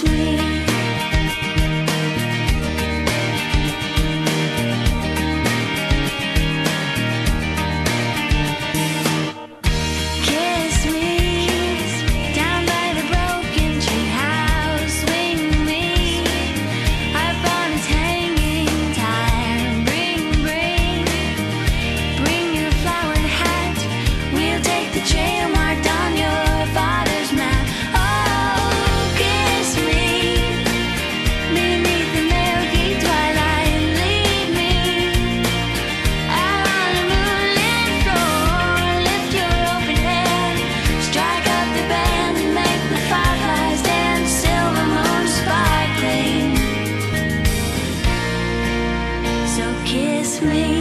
sweet. me.